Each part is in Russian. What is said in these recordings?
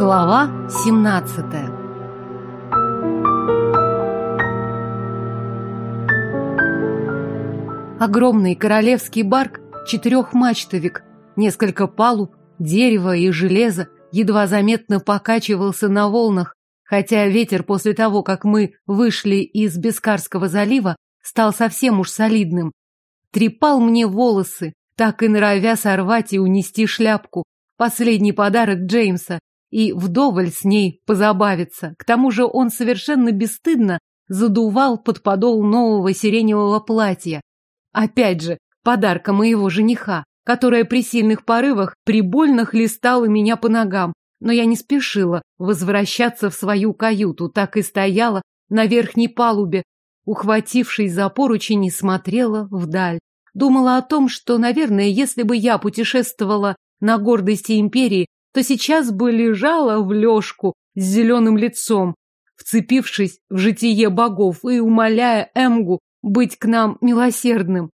Глава 17 Огромный королевский барк, четырехмачтовик, несколько палуб, дерево и железо едва заметно покачивался на волнах, хотя ветер после того, как мы вышли из Бескарского залива, стал совсем уж солидным. Трепал мне волосы, так и норовя сорвать и унести шляпку. Последний подарок Джеймса, и вдоволь с ней позабавиться. К тому же он совершенно бесстыдно задувал под подол нового сиреневого платья. Опять же, подарка моего жениха, которая при сильных порывах прибольно хлестала меня по ногам, но я не спешила возвращаться в свою каюту, так и стояла на верхней палубе, ухватившись за поручень и смотрела вдаль. Думала о том, что, наверное, если бы я путешествовала на гордости империи, то сейчас бы лежала в лёжку с зеленым лицом, вцепившись в житие богов и умоляя Эмгу быть к нам милосердным.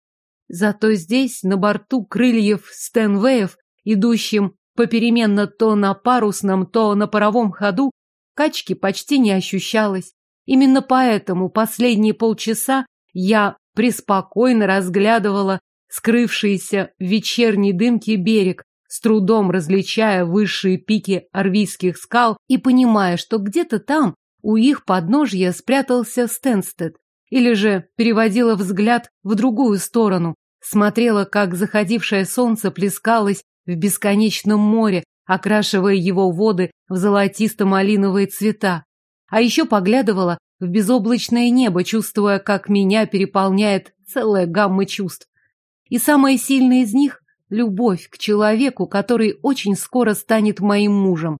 Зато здесь, на борту крыльев Стэнвеев, идущим попеременно то на парусном, то на паровом ходу, качки почти не ощущалось. Именно поэтому последние полчаса я преспокойно разглядывала скрывшийся в вечерней дымке берег, с трудом различая высшие пики арвийских скал и понимая, что где-то там, у их подножья, спрятался Стенстед. Или же переводила взгляд в другую сторону, смотрела, как заходившее солнце плескалось в бесконечном море, окрашивая его воды в золотисто-малиновые цвета. А еще поглядывала в безоблачное небо, чувствуя, как меня переполняет целая гамма чувств. И самое сильное из них — любовь к человеку, который очень скоро станет моим мужем.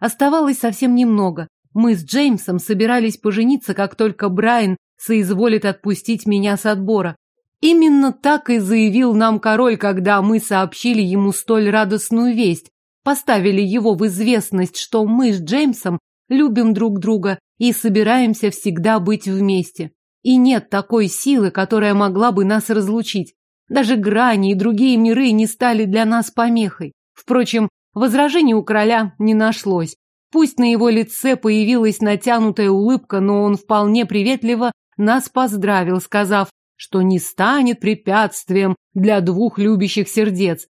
Оставалось совсем немного. Мы с Джеймсом собирались пожениться, как только Брайан соизволит отпустить меня с отбора. Именно так и заявил нам король, когда мы сообщили ему столь радостную весть, поставили его в известность, что мы с Джеймсом любим друг друга и собираемся всегда быть вместе. И нет такой силы, которая могла бы нас разлучить. Даже грани и другие миры не стали для нас помехой. Впрочем, возражений у короля не нашлось. Пусть на его лице появилась натянутая улыбка, но он вполне приветливо нас поздравил, сказав, что не станет препятствием для двух любящих сердец.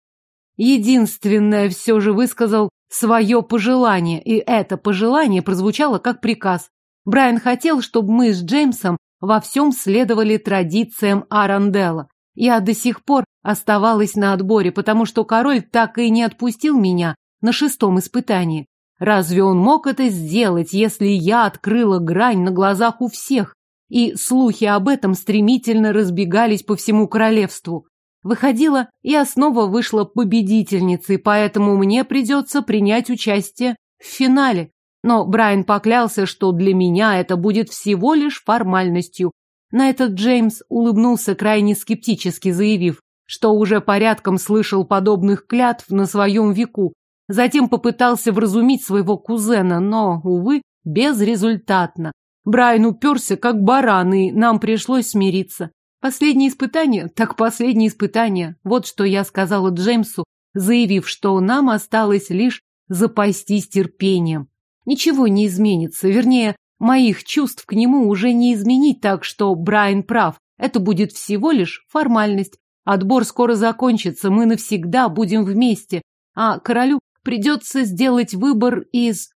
Единственное все же высказал свое пожелание, и это пожелание прозвучало как приказ. Брайан хотел, чтобы мы с Джеймсом во всем следовали традициям Аранделла. Я до сих пор оставалась на отборе, потому что король так и не отпустил меня на шестом испытании. Разве он мог это сделать, если я открыла грань на глазах у всех, и слухи об этом стремительно разбегались по всему королевству. Выходила, я снова вышла победительницей, поэтому мне придется принять участие в финале. Но Брайан поклялся, что для меня это будет всего лишь формальностью. На этот Джеймс улыбнулся крайне скептически, заявив, что уже порядком слышал подобных клятв на своем веку. Затем попытался вразумить своего кузена, но, увы, безрезультатно. Брайан уперся, как баран, и нам пришлось смириться. Последнее испытание? Так последнее испытание. Вот что я сказала Джеймсу, заявив, что нам осталось лишь запастись терпением. Ничего не изменится, вернее, моих чувств к нему уже не изменить, так что Брайан прав. Это будет всего лишь формальность. Отбор скоро закончится, мы навсегда будем вместе, а королю придется сделать выбор из...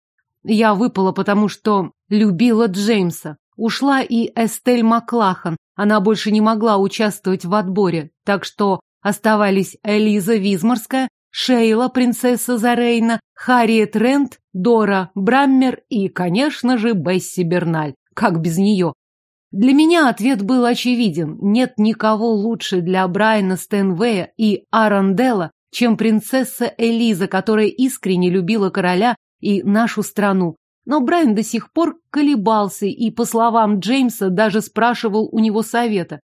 Я выпала, потому что любила Джеймса. Ушла и Эстель Маклахан. Она больше не могла участвовать в отборе, так что оставались Элиза Визморская, Шейла, принцесса Зарейна, Харриет Рент, Дора Браммер и, конечно же, Бесси Берналь. Как без нее? Для меня ответ был очевиден. Нет никого лучше для Брайана Стэнвея и Аранделла, чем принцесса Элиза, которая искренне любила короля и нашу страну. Но Брайан до сих пор колебался и, по словам Джеймса, даже спрашивал у него совета.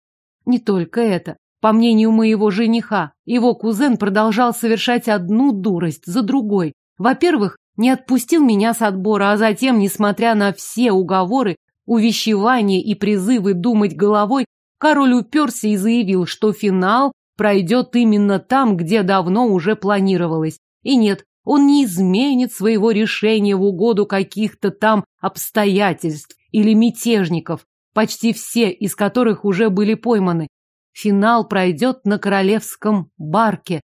Не только это. По мнению моего жениха, его кузен продолжал совершать одну дурость за другой. Во-первых, не отпустил меня с отбора, а затем, несмотря на все уговоры, увещевания и призывы думать головой, король уперся и заявил, что финал пройдет именно там, где давно уже планировалось. И нет, Он не изменит своего решения в угоду каких-то там обстоятельств или мятежников, почти все из которых уже были пойманы. Финал пройдет на королевском барке,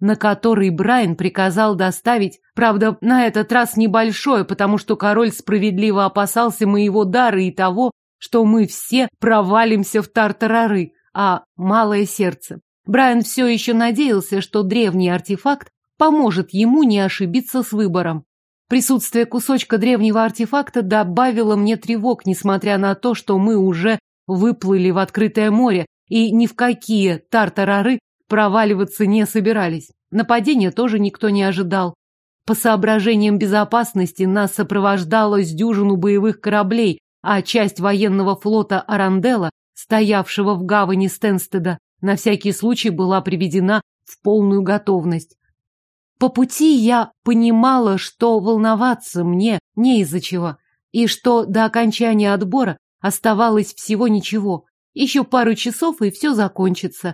на который Брайан приказал доставить, правда, на этот раз небольшое, потому что король справедливо опасался моего дара и того, что мы все провалимся в тартарары, а малое сердце. Брайан все еще надеялся, что древний артефакт поможет ему не ошибиться с выбором. Присутствие кусочка древнего артефакта добавило мне тревог, несмотря на то, что мы уже выплыли в открытое море и ни в какие тартарары проваливаться не собирались. Нападения тоже никто не ожидал. По соображениям безопасности нас сопровождало с дюжину боевых кораблей, а часть военного флота Аранделла, стоявшего в гавани Стенстеда, на всякий случай была приведена в полную готовность. По пути я понимала, что волноваться мне не из-за чего, и что до окончания отбора оставалось всего ничего. Еще пару часов, и все закончится.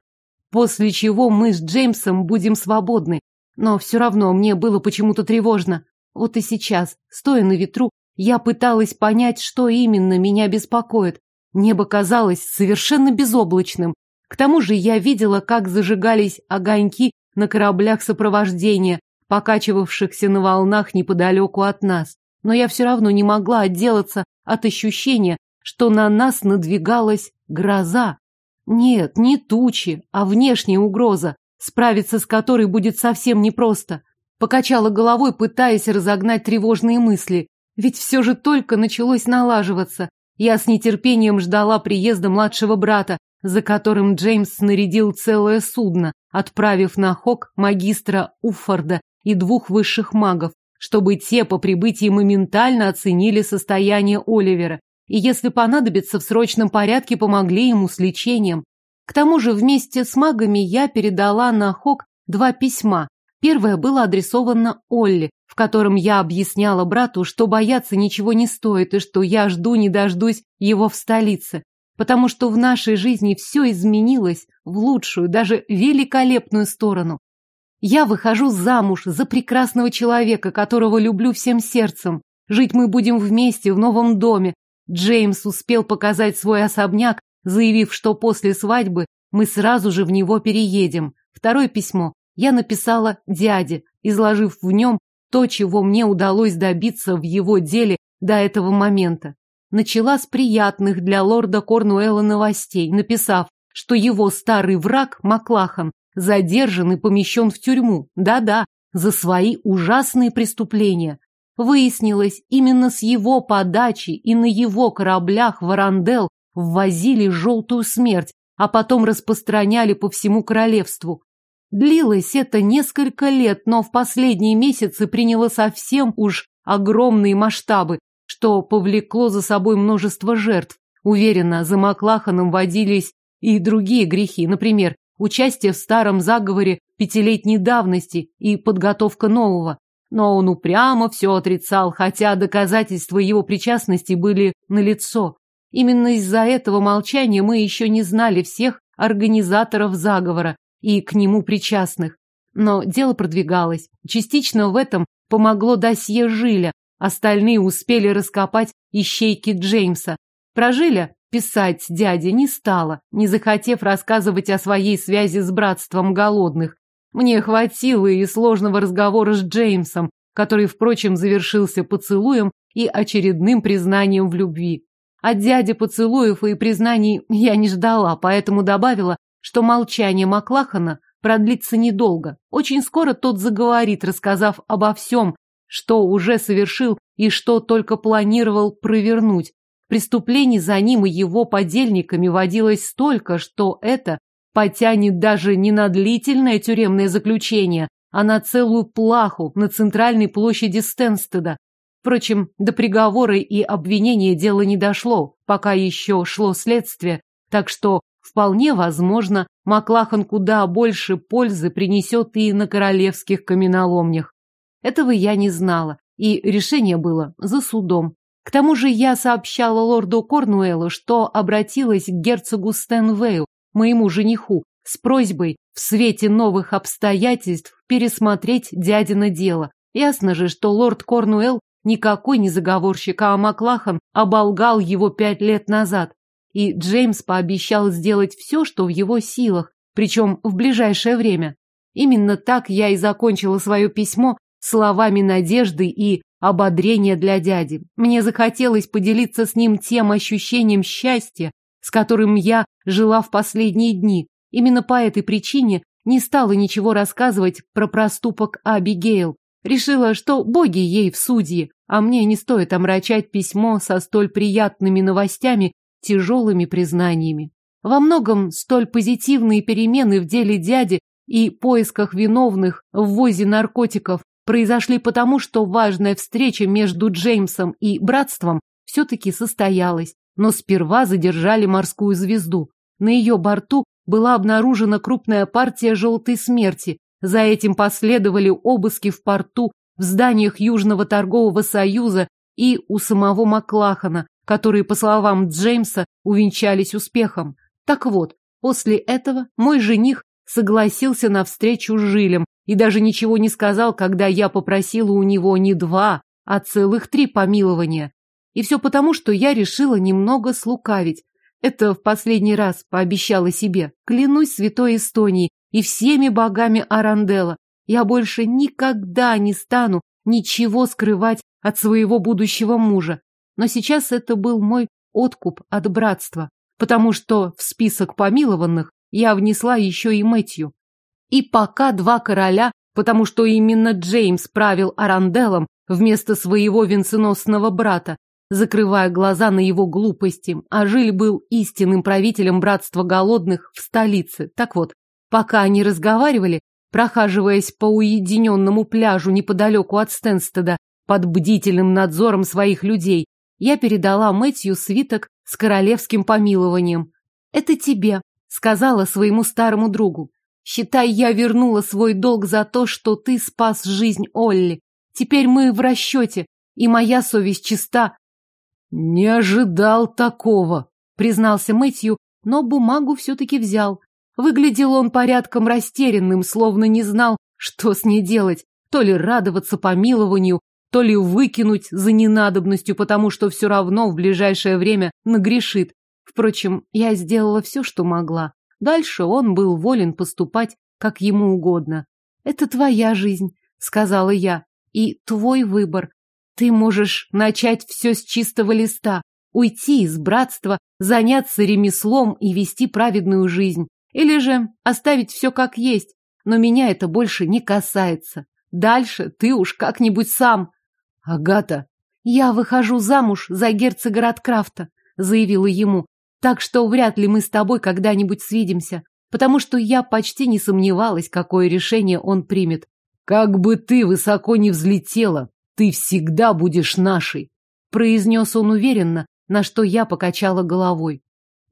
После чего мы с Джеймсом будем свободны. Но все равно мне было почему-то тревожно. Вот и сейчас, стоя на ветру, я пыталась понять, что именно меня беспокоит. Небо казалось совершенно безоблачным. К тому же я видела, как зажигались огоньки на кораблях сопровождения, покачивавшихся на волнах неподалеку от нас. Но я все равно не могла отделаться от ощущения, что на нас надвигалась гроза. Нет, не тучи, а внешняя угроза, справиться с которой будет совсем непросто. Покачала головой, пытаясь разогнать тревожные мысли. Ведь все же только началось налаживаться. Я с нетерпением ждала приезда младшего брата, за которым Джеймс снарядил целое судно, отправив на Хок магистра Уффорда и двух высших магов, чтобы те по прибытии моментально оценили состояние Оливера и, если понадобится, в срочном порядке помогли ему с лечением. К тому же вместе с магами я передала на Хок два письма. Первое было адресовано Олли, в котором я объясняла брату, что бояться ничего не стоит и что я жду не дождусь его в столице, потому что в нашей жизни все изменилось в лучшую, даже великолепную сторону. Я выхожу замуж за прекрасного человека, которого люблю всем сердцем. Жить мы будем вместе в новом доме, Джеймс успел показать свой особняк, заявив, что после свадьбы мы сразу же в него переедем. Второе письмо я написала дяде, изложив в нем то, чего мне удалось добиться в его деле до этого момента. Начала с приятных для лорда Корнуэлла новостей, написав, что его старый враг, Маклахан, задержан и помещен в тюрьму. Да-да, за свои ужасные преступления. Выяснилось, именно с его подачи и на его кораблях в Арандел ввозили желтую смерть, а потом распространяли по всему королевству. Длилось это несколько лет, но в последние месяцы приняло совсем уж огромные масштабы, что повлекло за собой множество жертв. Уверена, за Маклаханом водились и другие грехи, например, участие в старом заговоре пятилетней давности и подготовка нового но он упрямо все отрицал, хотя доказательства его причастности были налицо. Именно из-за этого молчания мы еще не знали всех организаторов заговора и к нему причастных. Но дело продвигалось. Частично в этом помогло досье Жиля, остальные успели раскопать ищейки Джеймса. Про Жиля писать дядя не стала, не захотев рассказывать о своей связи с братством голодных, мне хватило и сложного разговора с Джеймсом, который, впрочем, завершился поцелуем и очередным признанием в любви. От дяди поцелуев и признаний я не ждала, поэтому добавила, что молчание Маклахана продлится недолго. Очень скоро тот заговорит, рассказав обо всем, что уже совершил и что только планировал провернуть. Преступлений за ним и его подельниками водилось столько, что это потянет даже не на длительное тюремное заключение, а на целую плаху на центральной площади Стенстеда. Впрочем, до приговора и обвинения дело не дошло, пока еще шло следствие, так что вполне возможно, Маклахан куда больше пользы принесет и на королевских каменоломнях. Этого я не знала, и решение было за судом. К тому же я сообщала лорду Корнуэллу, что обратилась к герцогу Стенвею, моему жениху, с просьбой в свете новых обстоятельств пересмотреть дядино дело. Ясно же, что лорд Корнуэлл никакой не заговорщик, а Маклахан оболгал его пять лет назад. И Джеймс пообещал сделать все, что в его силах, причем в ближайшее время. Именно так я и закончила свое письмо словами надежды и ободрения для дяди. Мне захотелось поделиться с ним тем ощущением счастья, с которым я жила в последние дни. Именно по этой причине не стала ничего рассказывать про проступок Абигейл. Решила, что боги ей в судьи, а мне не стоит омрачать письмо со столь приятными новостями, тяжелыми признаниями. Во многом столь позитивные перемены в деле дяди и поисках виновных в ввозе наркотиков произошли потому, что важная встреча между Джеймсом и братством все-таки состоялась, но сперва задержали морскую звезду. На ее борту была обнаружена крупная партия желтой смерти. За этим последовали обыски в порту, в зданиях Южного торгового союза и у самого Маклахана, которые, по словам Джеймса, увенчались успехом. Так вот, после этого мой жених согласился на встречу с Жилем и даже ничего не сказал, когда я попросила у него не два, а целых три помилования. И все потому, что я решила немного слукавить. Это в последний раз пообещала себе. Клянусь святой Эстонии и всеми богами Арандела. Я больше никогда не стану ничего скрывать от своего будущего мужа. Но сейчас это был мой откуп от братства, потому что в список помилованных я внесла еще и Мэтью. И пока два короля, потому что именно Джеймс правил Аранделом вместо своего венценосного брата, закрывая глаза на его глупости, а Жиль был истинным правителем братства голодных в столице. Так вот, пока они разговаривали, прохаживаясь по уединенному пляжу неподалеку от Стенстеда под бдительным надзором своих людей, я передала Мэтью свиток с королевским помилованием. «Это тебе», — сказала своему старому другу. «Считай, я вернула свой долг за то, что ты спас жизнь Олли. Теперь мы в расчете, и моя совесть чиста». «Не ожидал такого», — признался Мэтью, но бумагу все-таки взял. Выглядел он порядком растерянным, словно не знал, что с ней делать, то ли радоваться помилованию, то ли выкинуть за ненадобностью, потому что все равно в ближайшее время нагрешит. Впрочем, я сделала все, что могла. Дальше он был волен поступать, как ему угодно. «Это твоя жизнь», — сказала я, — «и твой выбор. Ты можешь начать все с чистого листа, уйти из братства, заняться ремеслом и вести праведную жизнь. Или же оставить все как есть. Но меня это больше не касается. Дальше ты уж как-нибудь сам. Агата, я выхожу замуж за герцога Радкрафта, заявила ему, так что вряд ли мы с тобой когда-нибудь свидимся, потому что я почти не сомневалась, какое решение он примет. Как бы ты высоко не взлетела, ты всегда будешь нашей, произнес он уверенно, на что я покачала головой.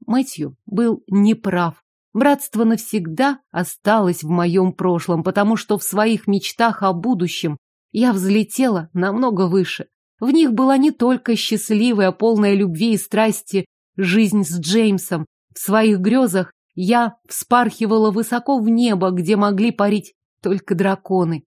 Мэтью был неправ. Братство навсегда осталось в моем прошлом, потому что в своих мечтах о будущем я взлетела намного выше. В них была не только счастливая, полная любви и страсти жизнь с Джеймсом. В своих грезах я вспархивала высоко в небо, где могли парить только драконы.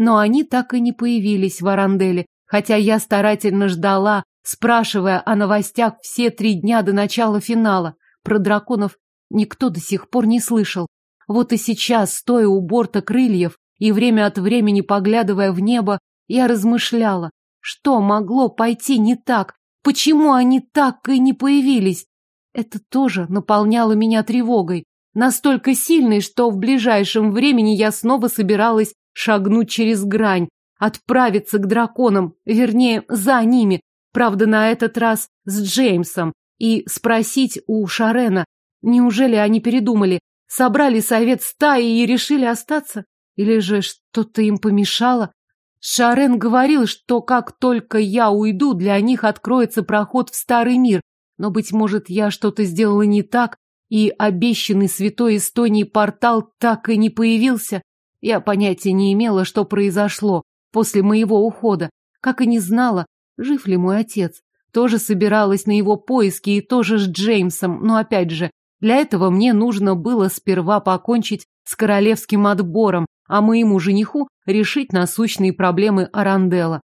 Но они так и не появились в Аранделе, хотя я старательно ждала, спрашивая о новостях все три дня до начала финала. Про драконов никто до сих пор не слышал. Вот и сейчас, стоя у борта крыльев, и время от времени, поглядывая в небо, я размышляла, что могло пойти не так, почему они так и не появились. Это тоже наполняло меня тревогой, настолько сильной, что в ближайшем времени я снова собиралась шагнуть через грань, отправиться к драконам, вернее, за ними, правда, на этот раз с Джеймсом, и спросить у Шарена, неужели они передумали, собрали совет стаи и решили остаться? Или же что-то им помешало? Шарен говорил, что как только я уйду, для них откроется проход в старый мир. Но, быть может, я что-то сделала не так, и обещанный святой Эстонии портал так и не появился. Я понятия не имела, что произошло после моего ухода, как и не знала, жив ли мой отец. Тоже собиралась на его поиски и тоже с Джеймсом, но опять же, для этого мне нужно было сперва покончить с королевским отбором, а моему жениху решить насущные проблемы Аранделла.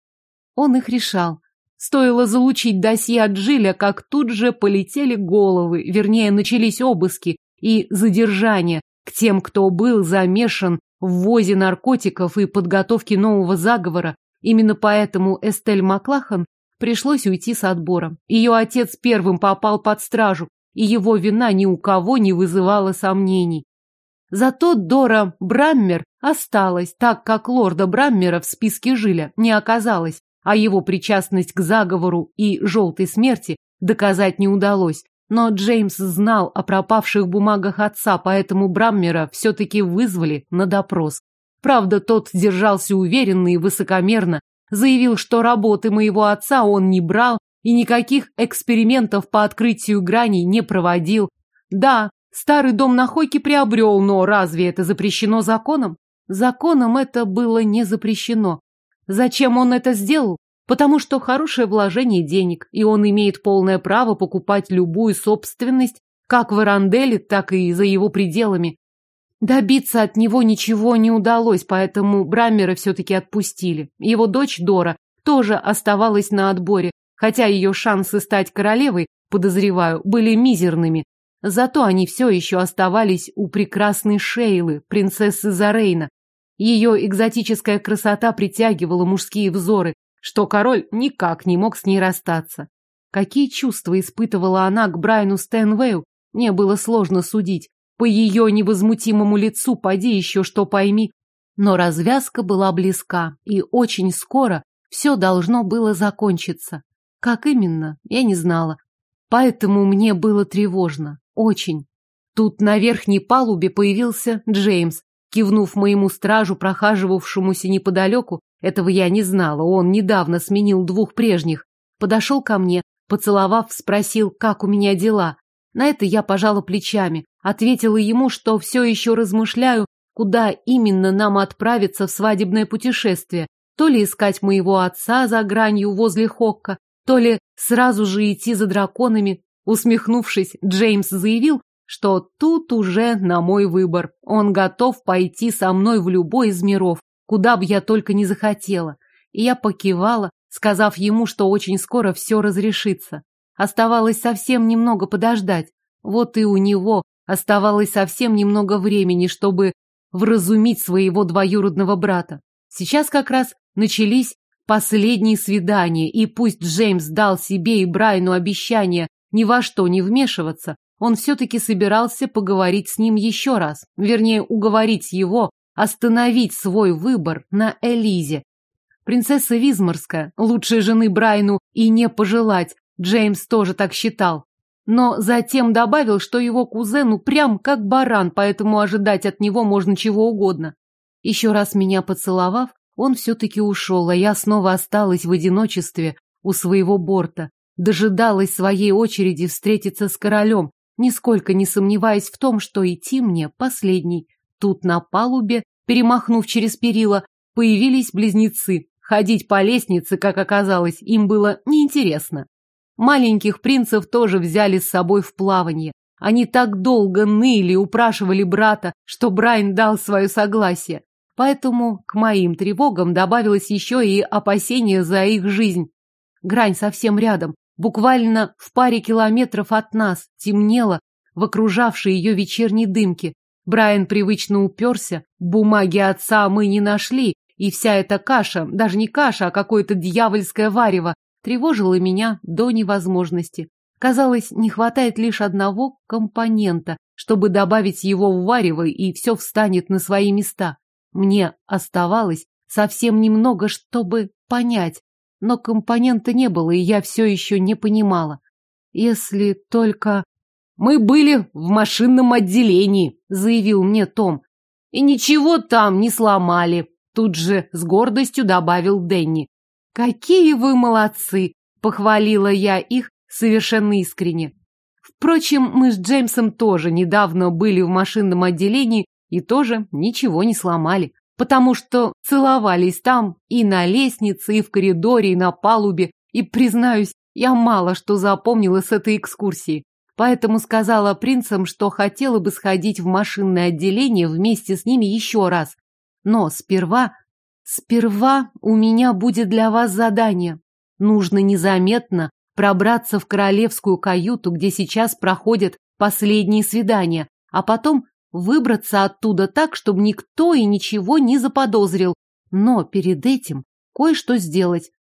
Он их решал. Стоило залучить досье от Джилля, как тут же полетели головы, вернее, начались обыски и задержания к тем, кто был замешан ввозе наркотиков и подготовке нового заговора. Именно поэтому Эстель Маклахан пришлось уйти с отбора. Ее отец первым попал под стражу, и его вина ни у кого не вызывала сомнений. Зато Дора Браммер осталась, так как лорда Браммера в списке Жиля не оказалось, а его причастность к заговору и желтой смерти доказать не удалось. Но Джеймс знал о пропавших бумагах отца, поэтому Браммера все-таки вызвали на допрос. Правда, тот держался уверенно и высокомерно, заявил, что работы моего отца он не брал и никаких экспериментов по открытию граней не проводил. Да, старый дом на Хойке приобрел, но разве это запрещено законом? Законом это было не запрещено. Зачем он это сделал? Потому что хорошее вложение денег, и он имеет полное право покупать любую собственность, как в Аранделе, так и за его пределами. Добиться от него ничего не удалось, поэтому Браммера все-таки отпустили. Его дочь Дора тоже оставалась на отборе, хотя ее шансы стать королевой, подозреваю, были мизерными. Зато они все еще оставались у прекрасной Шейлы, принцессы Зарейна. Ее экзотическая красота притягивала мужские взоры, что король никак не мог с ней расстаться. Какие чувства испытывала она к Брайну Стэнвею, мне было сложно судить. По ее невозмутимому лицу поди еще что пойми. Но развязка была близка, и очень скоро все должно было закончиться. Как именно, я не знала. Поэтому мне было тревожно. Очень. Тут на верхней палубе появился Джеймс. Кивнув моему стражу, прохаживавшемуся неподалеку, этого я не знала, он недавно сменил двух прежних, подошел ко мне, поцеловав, спросил, как у меня дела. На это я пожала плечами, ответила ему, что все еще размышляю, куда именно нам отправиться в свадебное путешествие, то ли искать моего отца за гранью возле Хокка, то ли сразу же идти за драконами. Усмехнувшись, Джеймс заявил, что тут уже на мой выбор. Он готов пойти со мной в любой из миров, куда бы я только не захотела. И я покивала, сказав ему, что очень скоро все разрешится. Оставалось совсем немного подождать. Вот и у него оставалось совсем немного времени, чтобы вразумить своего двоюродного брата. Сейчас как раз начались последние свидания, и пусть Джеймс дал себе и Брайну обещание ни во что не вмешиваться, он все-таки собирался поговорить с ним еще раз, вернее, уговорить его остановить свой выбор на Элизе. Принцесса Визморская, лучшей жены Брайну и не пожелать, Джеймс тоже так считал. Но затем добавил, что его кузену прям как баран, поэтому ожидать от него можно чего угодно. Еще раз меня поцеловав, он все-таки ушел, а я снова осталась в одиночестве у своего борта, дожидалась своей очереди встретиться с королем, нисколько не сомневаясь в том, что идти мне последний. Тут на палубе, перемахнув через перила, появились близнецы. Ходить по лестнице, как оказалось, им было неинтересно. Маленьких принцев тоже взяли с собой в плавание. Они так долго ныли, упрашивали брата, что Брайан дал свое согласие. Поэтому к моим тревогам добавилось еще и опасение за их жизнь. Грань совсем рядом, буквально в паре километров от нас, темнело в окружавшей ее вечерней дымке. Брайан привычно уперся, бумаги отца мы не нашли, и вся эта каша, даже не каша, а какое-то дьявольское варево, тревожила меня до невозможности. Казалось, не хватает лишь одного компонента, чтобы добавить его в варево, и все встанет на свои места. Мне оставалось совсем немного, чтобы понять, но компонента не было, и я все еще не понимала. Если только... «Мы были в машинном отделении», — заявил мне Том. «И ничего там не сломали», — тут же с гордостью добавил Дэнни. «Какие вы молодцы!» — похвалила я их совершенно искренне. Впрочем, мы с Джеймсом тоже недавно были в машинном отделении и тоже ничего не сломали, потому что целовались там и на лестнице, и в коридоре, и на палубе, и, признаюсь, я мало что запомнила с этой экскурсии, поэтому сказала принцам, что хотела бы сходить в машинное отделение вместе с ними еще раз. Но сперва... Сперва у меня будет для вас задание. Нужно незаметно пробраться в королевскую каюту, где сейчас проходят последние свидания, а потом выбраться оттуда так, чтобы никто и ничего не заподозрил. Но перед этим кое-что сделать.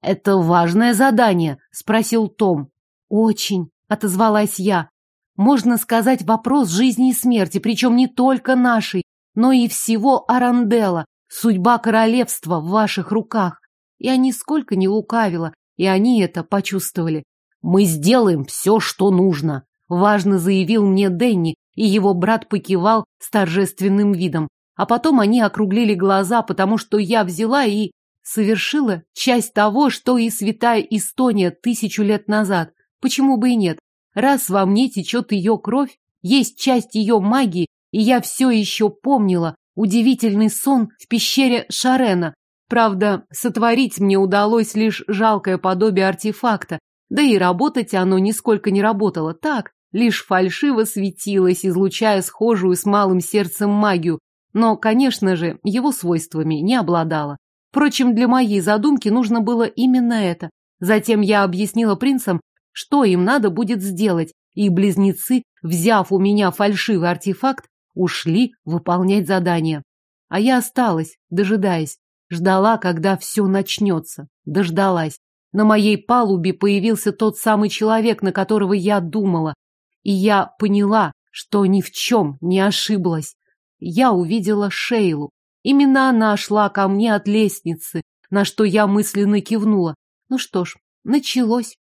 «Это важное задание?» – спросил Том. «Очень», – отозвалась я. «Можно сказать, вопрос жизни и смерти, причем не только нашей, но и всего Аранделла. Судьба королевства в ваших руках. Я нисколько не лукавила, и они это почувствовали. «Мы сделаем все, что нужно», — важно заявил мне Дэнни, и его брат покивал с торжественным видом. А потом они округлили глаза, потому что я взяла и совершила часть того, что и святая Эстония тысячу лет назад. Почему бы и нет? Раз во мне течет ее кровь, есть часть ее магии, и я все еще помнила удивительный сон в пещере Шарена. Правда, сотворить мне удалось лишь жалкое подобие артефакта, да и работать оно нисколько не работало так, лишь фальшиво светилось, излучая схожую с малым сердцем магию, но, конечно же, его свойствами не обладало. Впрочем, для моей задумки нужно было именно это. Затем я объяснила принцам, что им надо будет сделать, и близнецы, взяв у меня фальшивый артефакт, ушли выполнять задание. А я осталась, дожидаясь. Ждала, когда все начнется. Дождалась. На моей палубе появился тот самый человек, на которого я думала. И я поняла, что ни в чем не ошиблась. Я увидела Шейлу. Именно она шла ко мне от лестницы, на что я мысленно кивнула. Ну что ж, началось.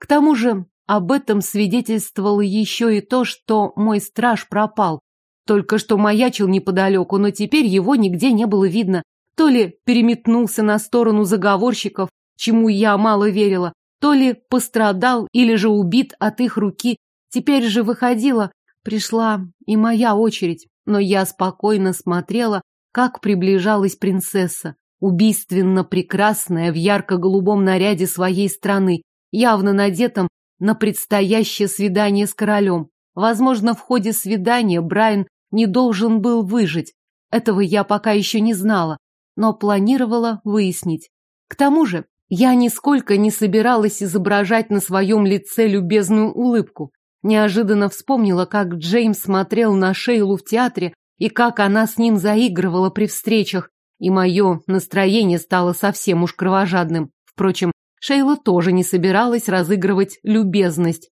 К тому же об этом свидетельствовало еще и то, что мой страж пропал. Только что маячил неподалеку, но теперь его нигде не было видно. То ли переметнулся на сторону заговорщиков, чему я мало верила, то ли пострадал или же убит от их руки. Теперь же выходила, пришла и моя очередь, но я спокойно смотрела, как приближалась принцесса, убийственно прекрасная в ярко-голубом наряде своей страны, явно надетом на предстоящее свидание с королем. Возможно, в ходе свидания Брайан не должен был выжить. Этого я пока еще не знала, но планировала выяснить. К тому же, я нисколько не собиралась изображать на своем лице любезную улыбку. Неожиданно вспомнила, как Джеймс смотрел на Шейлу в театре и как она с ним заигрывала при встречах, и мое настроение стало совсем уж кровожадным. Впрочем, Шейла тоже не собиралась разыгрывать любезность.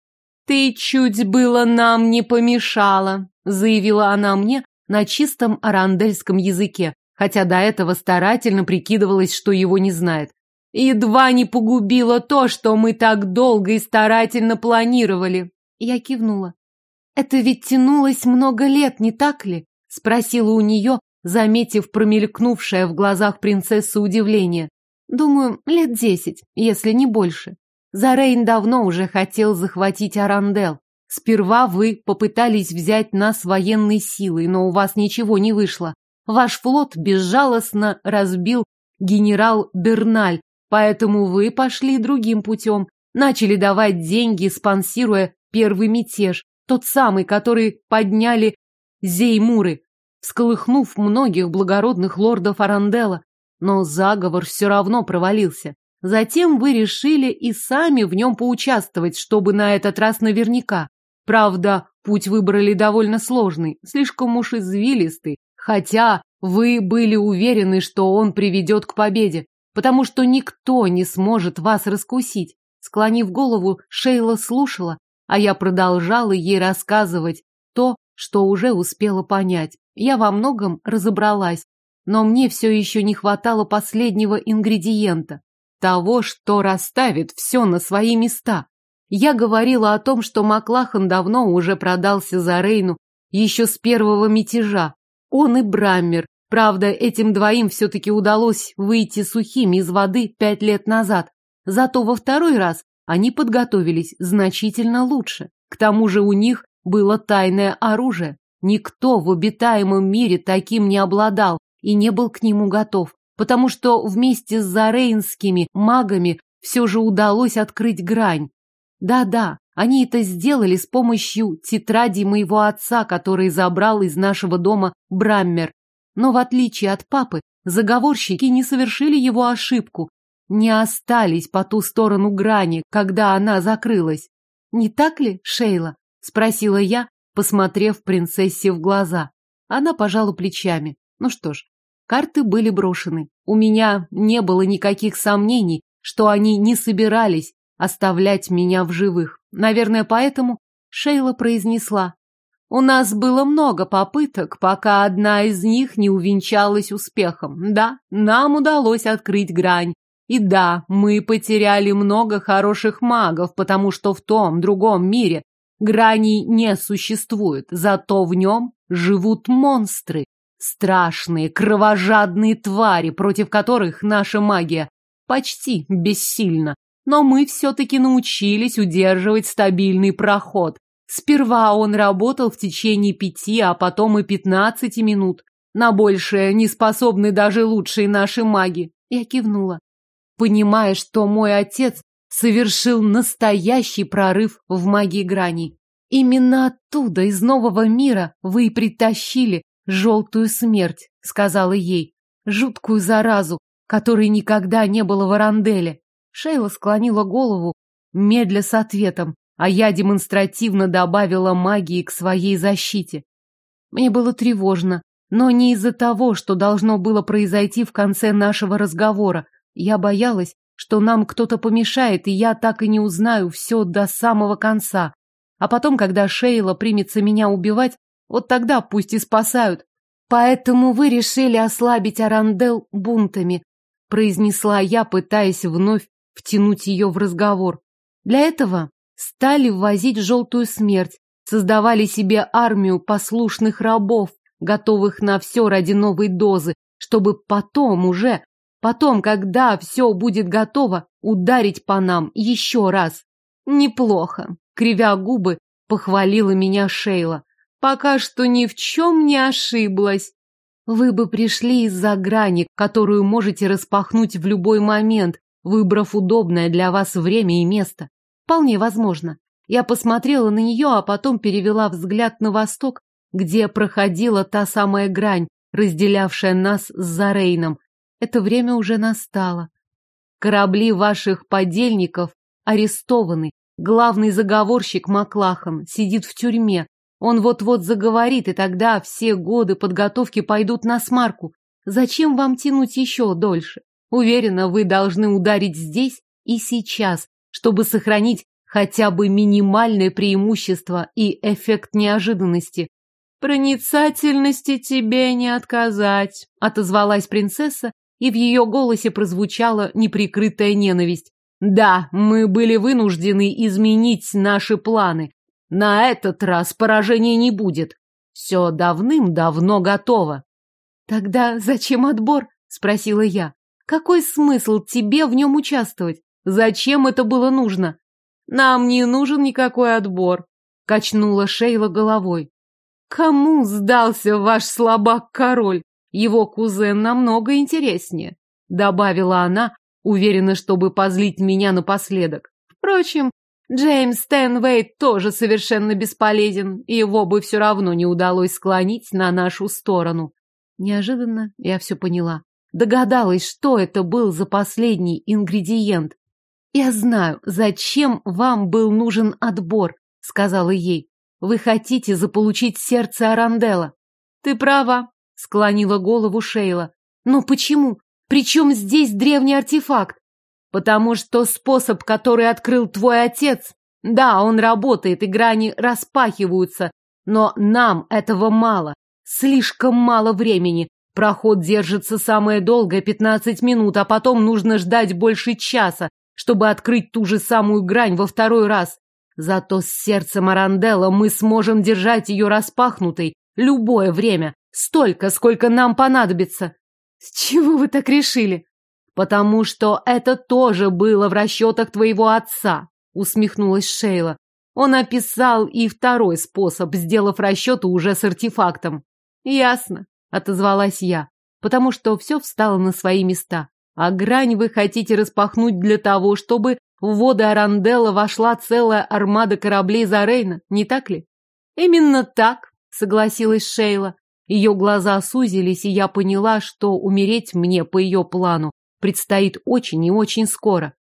«Ты чуть было нам не помешала», — заявила она мне на чистом арандельском языке, хотя до этого старательно прикидывалась, что его не знает. «Едва не погубила то, что мы так долго и старательно планировали». Я кивнула. «Это ведь тянулось много лет, не так ли?» — спросила у нее, заметив промелькнувшее в глазах принцессы удивление. «Думаю, лет десять, если не больше. Зарейн давно уже хотел захватить Арандел. Сперва вы попытались взять нас военной силой, но у вас ничего не вышло. Ваш флот безжалостно разбил генерал Берналь, поэтому вы пошли другим путем. Начали давать деньги, спонсируя первый мятеж, тот самый, который подняли Зеймуры, всколыхнув многих благородных лордов Арандела. Но заговор все равно провалился. Затем вы решили и сами в нем поучаствовать, чтобы на этот раз наверняка. Правда, путь выбрали довольно сложный, слишком уж извилистый, хотя вы были уверены, что он приведет к победе, потому что никто не сможет вас раскусить. Склонив голову, Шейла слушала, а я продолжала ей рассказывать то, что уже успела понять. Я во многом разобралась, но мне все еще не хватало последнего ингредиента того, что расставит все на свои места. Я говорила о том, что Маклахан давно уже продался за Рейну, еще с первого мятежа. Он и Браммер. Правда, этим двоим все-таки удалось выйти сухими из воды пять лет назад. Зато во второй раз они подготовились значительно лучше. К тому же у них было тайное оружие. Никто в обитаемом мире таким не обладал и не был к нему готов потому что вместе с зарейнскими магами все же удалось открыть грань. Да-да, они это сделали с помощью тетради моего отца, который забрал из нашего дома Браммер. Но в отличие от папы, заговорщики не совершили его ошибку, не остались по ту сторону грани, когда она закрылась. «Не так ли, Шейла?» — спросила я, посмотрев принцессе в глаза. Она пожала плечами. Ну что ж, карты были брошены. У меня не было никаких сомнений, что они не собирались оставлять меня в живых. Наверное, поэтому Шейла произнесла. У нас было много попыток, пока одна из них не увенчалась успехом. Да, нам удалось открыть грань. И да, мы потеряли много хороших магов, потому что в том другом мире граней не существует, зато в нем живут монстры. Страшные, кровожадные твари, против которых наша магия почти бессильна. Но мы все-таки научились удерживать стабильный проход. Сперва он работал в течение пяти, а потом и пятнадцати минут. На большее не способны даже лучшие наши маги. Я кивнула, понимая, что мой отец совершил настоящий прорыв в магии граней. Именно оттуда, из нового мира, вы и притащили желтую смерть, сказала ей, жуткую заразу, которой никогда не было в Аранделе. Шейла склонила голову, медля с ответом, а я демонстративно добавила магии к своей защите. Мне было тревожно, но не из-за того, что должно было произойти в конце нашего разговора. Я боялась, что нам кто-то помешает, и я так и не узнаю все до самого конца. А потом, когда Шейла примется меня убивать, вот тогда пусть и спасают. Поэтому вы решили ослабить Арандел бунтами, произнесла я, пытаясь вновь втянуть ее в разговор. Для этого стали ввозить желтую смерть, создавали себе армию послушных рабов, готовых на все ради новой дозы, чтобы потом уже, потом, когда все будет готово, ударить по нам еще раз. Неплохо, кривя губы, похвалила меня Шейла. Пока что ни в чем не ошиблась. Вы бы пришли из-за грани, которую можете распахнуть в любой момент, выбрав удобное для вас время и место. Вполне возможно. Я посмотрела на нее, а потом перевела взгляд на восток, где проходила та самая грань, разделявшая нас с Зарейном. Это время уже настало. Корабли ваших подельников арестованы. Главный заговорщик Маклахан сидит в тюрьме. Он вот-вот заговорит, и тогда все годы подготовки пойдут на смарку. Зачем вам тянуть еще дольше? Уверена, вы должны ударить здесь и сейчас, чтобы сохранить хотя бы минимальное преимущество и эффект неожиданности. «Проницательности тебе не отказать», — отозвалась принцесса, и в ее голосе прозвучала неприкрытая ненависть. «Да, мы были вынуждены изменить наши планы. На этот раз поражения не будет. Все давным-давно готово». «Тогда зачем отбор?» — спросила я. Какой смысл тебе в нем участвовать? Зачем это было нужно? Нам не нужен никакой отбор, качнула Шейла головой. Кому сдался ваш слабак-король? Его кузен намного интереснее, добавила она, уверена, чтобы позлить меня напоследок. Впрочем, Джеймс Стэнвейт тоже совершенно бесполезен, и его бы все равно не удалось склонить на нашу сторону. Неожиданно я все поняла. Догадалась, что это был за последний ингредиент. «Я знаю, зачем вам был нужен отбор», — сказала ей. «Вы хотите заполучить сердце Арандела». «Ты права», — склонила голову Шейла. «Но почему? Причем здесь древний артефакт?» «Потому что способ, который открыл твой отец, да, он работает, и грани распахиваются, но нам этого мало, слишком мало времени, Проход держится самое долгое пятнадцать минут, а потом нужно ждать больше часа, чтобы открыть ту же самую грань во второй раз. Зато с сердцем Аранделла мы сможем держать ее распахнутой любое время, столько, сколько нам понадобится. С чего вы так решили? Потому что это тоже было в расчетах твоего отца, усмехнулась Шейла. Он описал и второй способ, сделав расчеты уже с артефактом. Ясно отозвалась я, потому что все встало на свои места. А грань вы хотите распахнуть для того, чтобы в воды Аранделла вошла целая армада кораблей Зарейна, не так ли? Именно так, согласилась Шейла. Ее глаза сузились, и я поняла, что умереть мне по ее плану предстоит очень и очень скоро.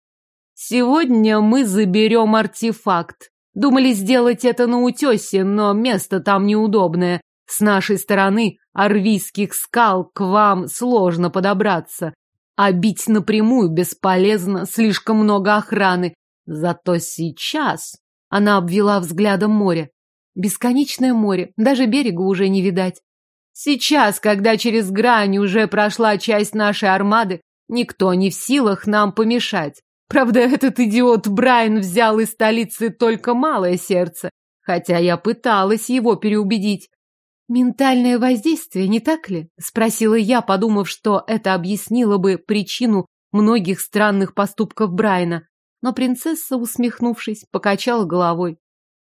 Сегодня мы заберем артефакт. Думали сделать это на утесе, но место там неудобное. С нашей стороны, арвийских скал, к вам сложно подобраться. А бить напрямую бесполезно, слишком много охраны. Зато сейчас... Она обвела взглядом море. Бесконечное море, даже берега уже не видать. Сейчас, когда через грань уже прошла часть нашей армады, никто не в силах нам помешать. Правда, этот идиот Брайан взял из столицы только малое сердце, хотя я пыталась его переубедить. «Ментальное воздействие, не так ли?» — спросила я, подумав, что это объяснило бы причину многих странных поступков Брайана. Но принцесса, усмехнувшись, покачала головой.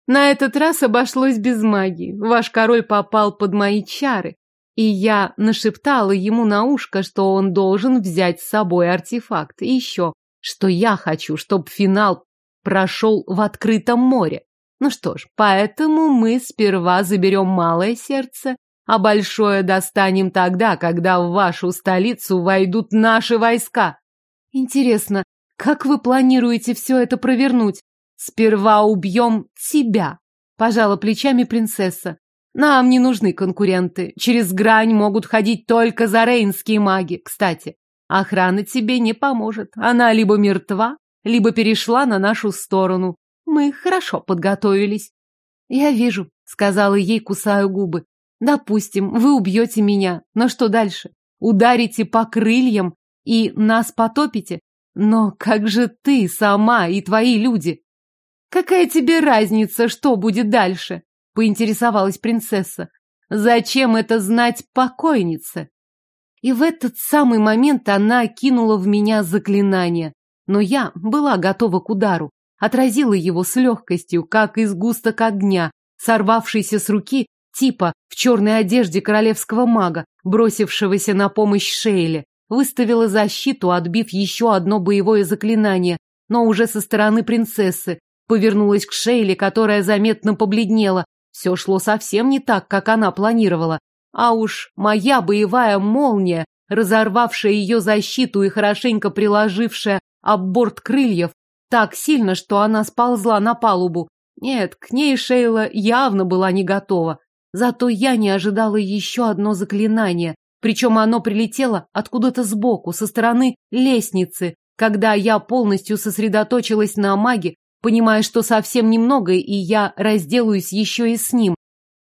«На этот раз обошлось без магии. Ваш король попал под мои чары и я нашептала ему на ушко, что он должен взять с собой артефакт. И еще, что я хочу, чтобы финал прошел в открытом море. Ну что ж, поэтому мы сперва заберем малое сердце, а большое достанем тогда, когда в вашу столицу войдут наши войска. Интересно, как вы планируете все это провернуть? Сперва убьем тебя, пожала плечами принцесса. Нам не нужны конкуренты. Через грань могут ходить только зарейнские маги. Кстати, охрана тебе не поможет. Она либо мертва, либо перешла на нашу сторону. Мы хорошо подготовились. Я вижу, сказала ей, кусая губы. Допустим, вы убьете меня. Но что дальше? Ударите по крыльям и нас потопите? Но как же ты сама и твои люди? Какая тебе разница, что будет дальше? Поинтересовалась принцесса. Зачем это знать покойнице? И в этот самый момент она кинула в меня заклинание. Но я была готова к удару, отразила его с легкостью, как из густок огня, сорвавшийся с руки типа в черной одежде королевского мага, бросившегося на помощь Шейле, выставила защиту, отбив еще одно боевое заклинание, но уже со стороны принцессы, повернулась к Шейле, которая заметно побледнела, все шло совсем не так, как она планировала. А уж моя боевая молния, разорвавшая ее защиту и хорошенько приложившая об борт крыльев, так сильно, что она сползла на палубу. Нет, к ней Шейла явно была не готова. Зато я не ожидала еще одно заклинание, причем оно прилетело откуда-то сбоку, со стороны лестницы, когда я полностью сосредоточилась на маге, понимая, что совсем немного, и я разделаюсь еще и с ним.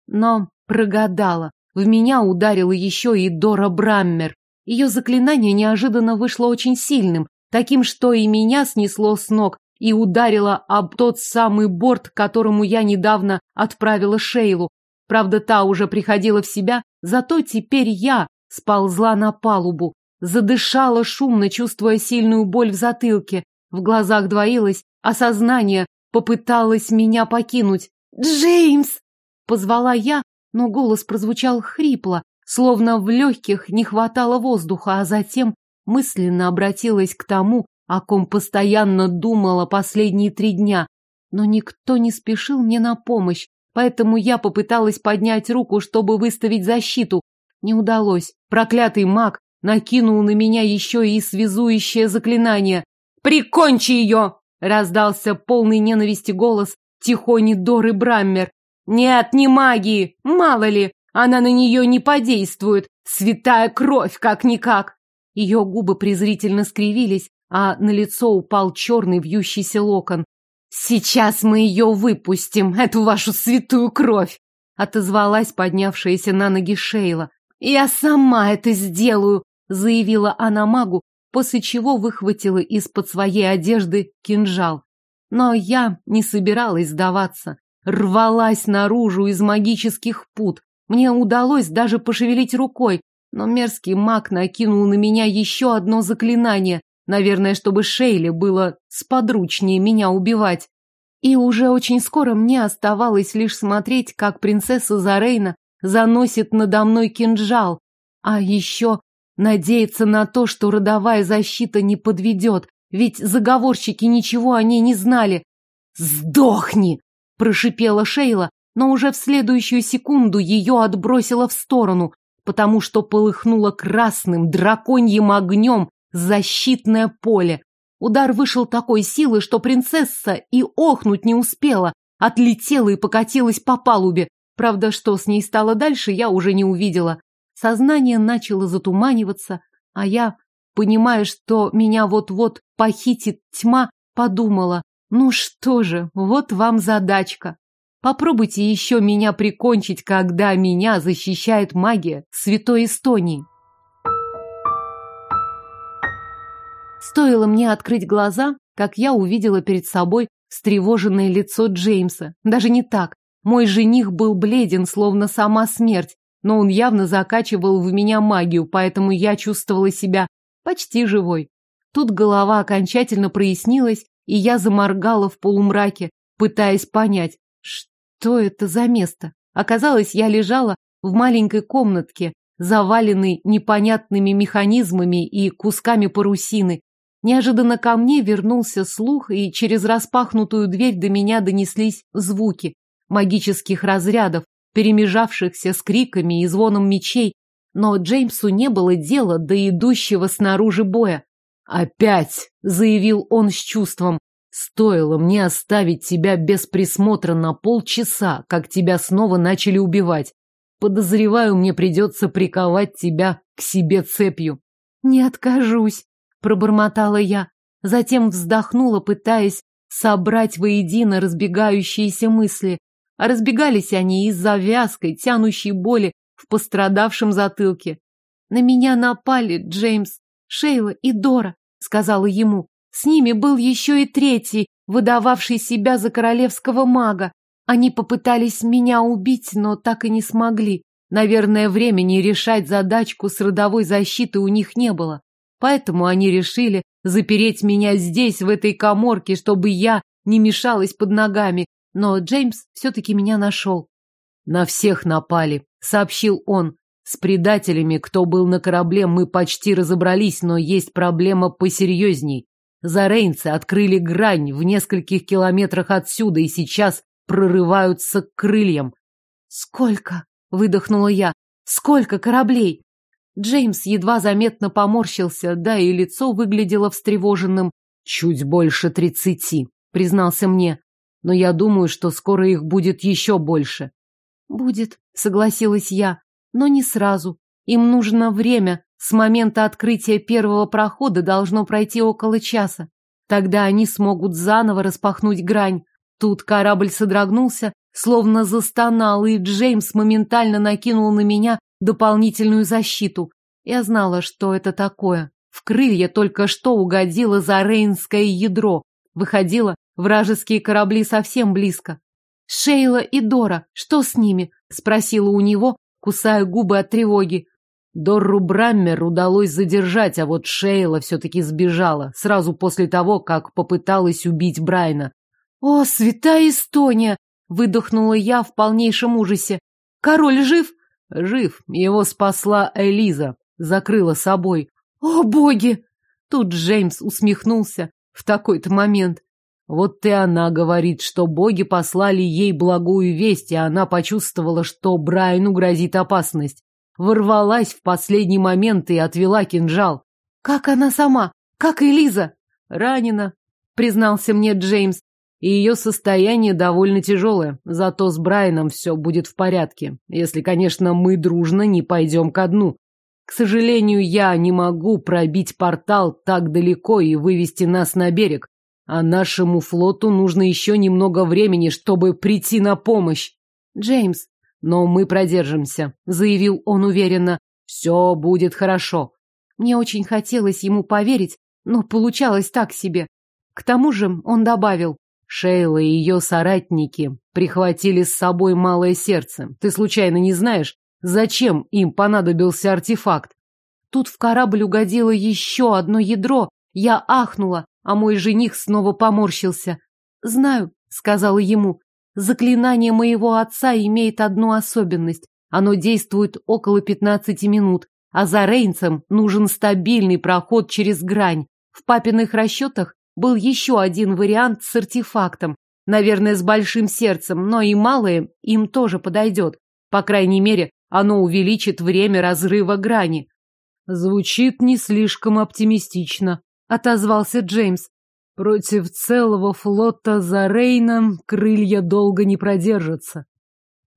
Но прогадала. В меня ударила еще и Дора Браммер. Ее заклинание неожиданно вышло очень сильным, таким, что и меня снесло с ног и ударило об тот самый борт, которому я недавно отправила Шейлу. Правда, та уже приходила в себя, зато теперь я сползла на палубу, задышала шумно, чувствуя сильную боль в затылке. В глазах двоилось, а сознание попыталось меня покинуть. «Джеймс!» — позвала я, но голос прозвучал хрипло, словно в легких не хватало воздуха, а затем мысленно обратилась к тому, о ком постоянно думала последние три дня. Но никто не спешил мне на помощь, поэтому я попыталась поднять руку, чтобы выставить защиту. Не удалось. Проклятый маг накинул на меня еще и связующее заклинание. «Прикончи ее!» Раздался полный ненависти голос Тихони Доры Браммер. «Нет, не магии! Мало ли! Она на нее не подействует! Святая кровь, как-никак!» Ее губы презрительно скривились, а на лицо упал черный вьющийся локон. «Сейчас мы ее выпустим, эту вашу святую кровь!» отозвалась поднявшаяся на ноги Шейла. «Я сама это сделаю!» заявила она магу, после чего выхватила из-под своей одежды кинжал. Но я не собиралась сдаваться. Рвалась наружу из магических пут. Мне удалось даже пошевелить рукой, но мерзкий маг накинул на меня еще одно заклинание, наверное, чтобы Шейле было сподручнее меня убивать. И уже очень скоро мне оставалось лишь смотреть, как принцесса Зарейна заносит надо мной кинжал, а еще Надеяться на то, что родовая защита не подведет, ведь заговорщики ничего о ней не знали. «Сдохни!» – прошипела Шейла, но уже в следующую секунду ее отбросило в сторону. потому что полыхнуло красным драконьим огнем защитное поле. Удар вышел такой силы, что принцесса и охнуть не успела, отлетела и покатилась по палубе. Правда, что с ней стало дальше, я уже не увидела. Сознание начало затуманиваться, а я, понимая, что меня вот-вот похитит тьма, подумала, ну что же, вот вам задачка. Попробуйте еще меня прикончить, когда меня защищает магия Святой Эстонии. Стоило мне открыть глаза, как я увидела перед собой встревоженное лицо Джеймса. Даже не так. Мой жених был бледен, словно сама смерть, но он явно закачивал в меня магию, поэтому я чувствовала себя почти живой. Тут голова окончательно прояснилась, и я заморгала в полумраке, пытаясь понять, что это за место. Оказалось, я лежала в маленькой комнатке, заваленной непонятными механизмами и кусками парусины. Неожиданно ко мне вернулся слух, и через распахнутую дверь до меня донеслись звуки магических разрядов, перемежавшихся с криками и звоном мечей, но Джеймсу не было дела до идущего снаружи боя. «Опять!» — заявил он с чувством. «Стоило мне оставить тебя без присмотра на полчаса, как тебя снова начали убивать. Подозреваю, мне придется приковать тебя к себе цепью». «Не откажусь», — пробормотала я. Затем вздохнула, пытаясь собрать воедино разбегающиеся мысли. А разбегались они из-за вязкой, тянущей боли в пострадавшем затылке. На меня напали Джеймс, Шейла и Дора, сказала ему. С ними был еще и третий, выдававший себя за королевского мага. Они попытались меня убить, но так и не смогли. Наверное, времени решать задачку с родовой защиты у них не было. Поэтому они решили запереть меня здесь, в этой коморке, чтобы я не мешалась под ногами, но Джеймс все-таки меня нашел. «На всех напали», — сообщил он. «С предателями, кто был на корабле, мы почти разобрались, но есть проблема посерьезней. Зарейнцы открыли грань в нескольких километрах отсюда и сейчас прорываются к крыльям». «Сколько?» — выдохнула я. «Сколько кораблей?» Джеймс едва заметно поморщился, да и лицо выглядело встревоженным. «Чуть больше тридцати», — признался мне но я думаю, что скоро их будет еще больше. Будет, согласилась я, но не сразу. Им нужно время. С момента открытия первого прохода должно пройти около часа. Тогда они смогут заново распахнуть грань. Тут корабль содрогнулся, словно застонал, и Джеймс моментально накинул на меня дополнительную защиту. Я знала, что это такое. В крылья только что угодило за рейнское ядро. Выходило, Вражеские корабли совсем близко. Шейла и Дора, что с ними? Спросила у него, кусая губы от тревоги. Дорру Браммер удалось задержать, а вот Шейла все-таки сбежала, сразу после того, как попыталась убить Брайна. «О, святая Эстония!» — выдохнула я в полнейшем ужасе. «Король жив?» «Жив. Его спасла Элиза. Закрыла собой». «О, боги!» Тут Джеймс усмехнулся в такой-то момент. Вот и она говорит, что боги послали ей благую весть, и она почувствовала, что Брайану грозит опасность. Ворвалась в последний момент и отвела кинжал. «Как она сама? Как Элиза?» «Ранена», — признался мне Джеймс. И ее состояние довольно тяжелое, зато с Брайаном все будет в порядке, если, конечно, мы дружно не пойдем ко дну. К сожалению, я не могу пробить портал так далеко и вывести нас на берег. А нашему флоту нужно еще немного времени, чтобы прийти на помощь. Джеймс, но мы продержимся, заявил он уверенно. Все будет хорошо. Мне очень хотелось ему поверить, но получалось так себе. К тому же он добавил, Шейла и ее соратники прихватили с собой малое сердце. Ты случайно не знаешь, зачем им понадобился артефакт? Тут в корабль угодило еще одно ядро. Я ахнула а мой жених снова поморщился. «Знаю», — сказала ему, — «заклинание моего отца имеет одну особенность. Оно действует около пятнадцати минут, а за Рейнцем нужен стабильный проход через грань. В папиных расчетах был еще один вариант с артефактом, наверное, с большим сердцем, но и малое им тоже подойдет. По крайней мере, Оно увеличит время разрыва грани. Звучит не слишком оптимистично, отозвался Джеймс. Против целого флота за Рейном крылья долго не продержатся.